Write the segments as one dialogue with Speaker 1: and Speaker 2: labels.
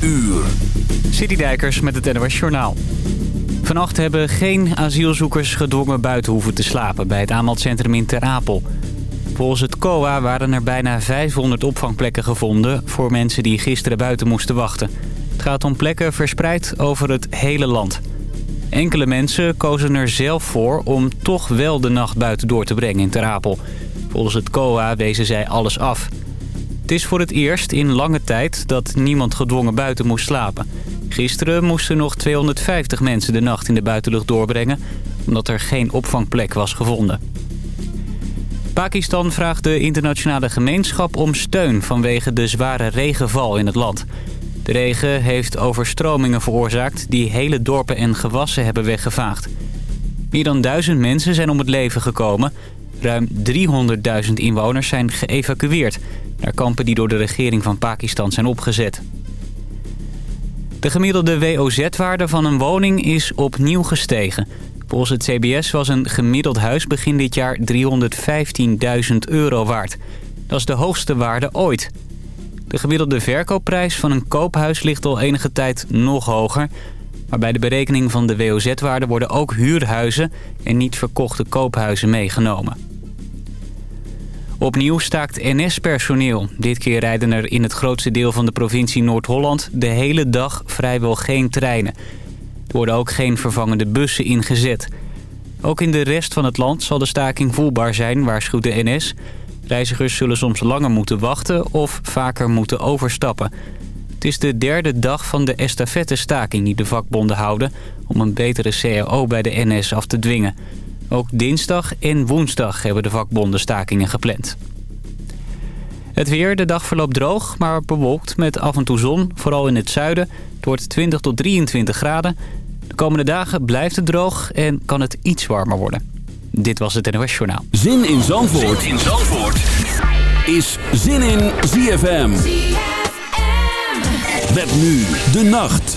Speaker 1: uur.
Speaker 2: Citydijkers met het NOS Journaal. Vannacht hebben geen asielzoekers gedwongen buiten hoeven te slapen... bij het aanmeldcentrum in Ter Apel. Volgens het COA waren er bijna 500 opvangplekken gevonden... voor mensen die gisteren buiten moesten wachten. Het gaat om plekken verspreid over het hele land. Enkele mensen kozen er zelf voor om toch wel de nacht buiten door te brengen in Ter Apel. Volgens het COA wezen zij alles af... Het is voor het eerst in lange tijd dat niemand gedwongen buiten moest slapen. Gisteren moesten nog 250 mensen de nacht in de buitenlucht doorbrengen... omdat er geen opvangplek was gevonden. Pakistan vraagt de internationale gemeenschap om steun vanwege de zware regenval in het land. De regen heeft overstromingen veroorzaakt die hele dorpen en gewassen hebben weggevaagd. Meer dan duizend mensen zijn om het leven gekomen. Ruim 300.000 inwoners zijn geëvacueerd naar kampen die door de regering van Pakistan zijn opgezet. De gemiddelde WOZ-waarde van een woning is opnieuw gestegen. Volgens het CBS was een gemiddeld huis begin dit jaar 315.000 euro waard. Dat is de hoogste waarde ooit. De gemiddelde verkoopprijs van een koophuis ligt al enige tijd nog hoger. Maar bij de berekening van de WOZ-waarde worden ook huurhuizen en niet verkochte koophuizen meegenomen. Opnieuw staakt NS-personeel. Dit keer rijden er in het grootste deel van de provincie Noord-Holland de hele dag vrijwel geen treinen. Er worden ook geen vervangende bussen ingezet. Ook in de rest van het land zal de staking voelbaar zijn, waarschuwt de NS. Reizigers zullen soms langer moeten wachten of vaker moeten overstappen. Het is de derde dag van de estafette-staking die de vakbonden houden... om een betere CAO bij de NS af te dwingen. Ook dinsdag en woensdag hebben de vakbonden stakingen gepland. Het weer, de dag verloopt droog, maar bewolkt met af en toe zon. Vooral in het zuiden. Het wordt 20 tot 23 graden. De komende dagen blijft het droog en kan het iets warmer worden. Dit was het NOS Journaal.
Speaker 1: Zin in Zandvoort, zin in Zandvoort. is Zin in ZFM. ZFM. Met nu de nacht.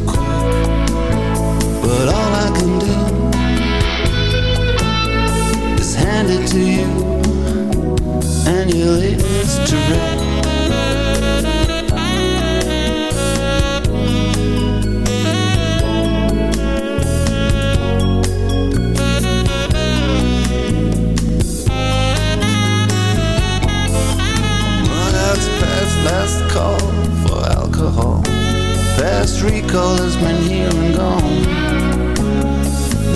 Speaker 3: I can do is hand it to you and latest trick. Well, that's past last call for alcohol. Fast recall has been here and gone.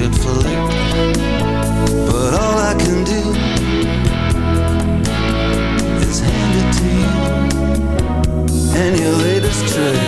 Speaker 3: could flick. But all I can do is hand it to you and your latest trick.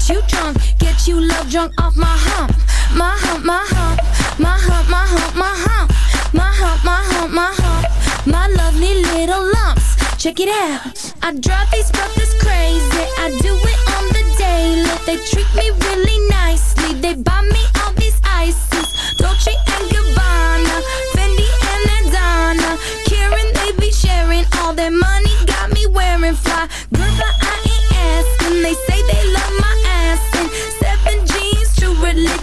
Speaker 4: Get you drunk, get you love drunk off my hump, my hump, my hump, my hump, my hump, my hump, my hump, my hump, my hump, my lovely little lumps. Check it out. I drive these brothers crazy. I do it on the daily. They treat me really nicely.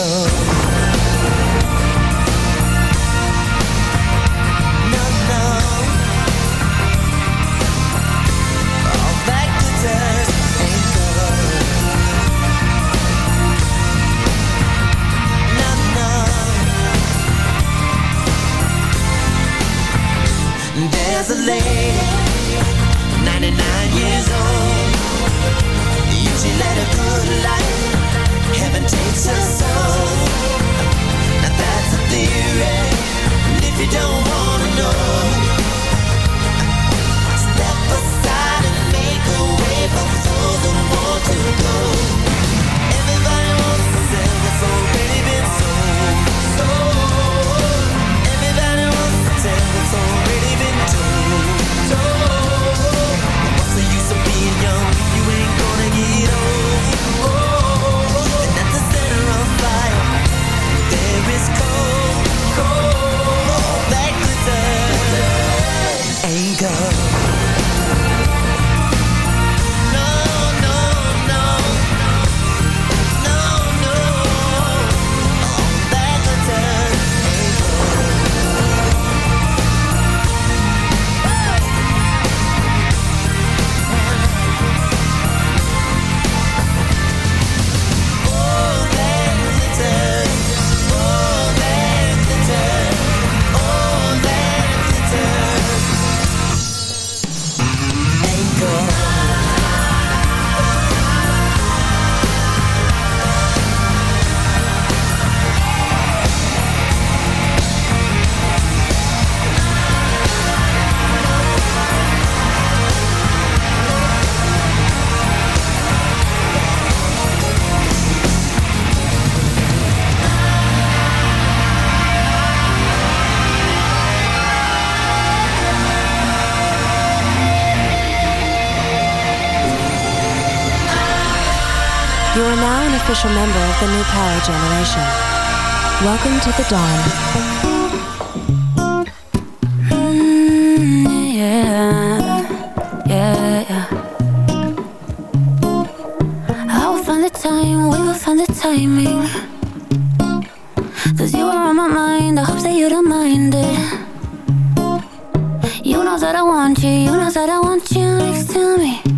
Speaker 5: ain't
Speaker 6: official member of the new power generation. Welcome to the dawn.
Speaker 4: Mm, yeah, yeah, yeah. I will find the time, we will find the timing.
Speaker 7: Cause you were on my mind, I hope that you don't mind it. You know that I want you, you know that I want you next to me.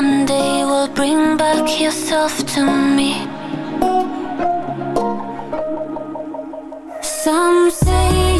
Speaker 7: one day will bring back yourself to me. Some say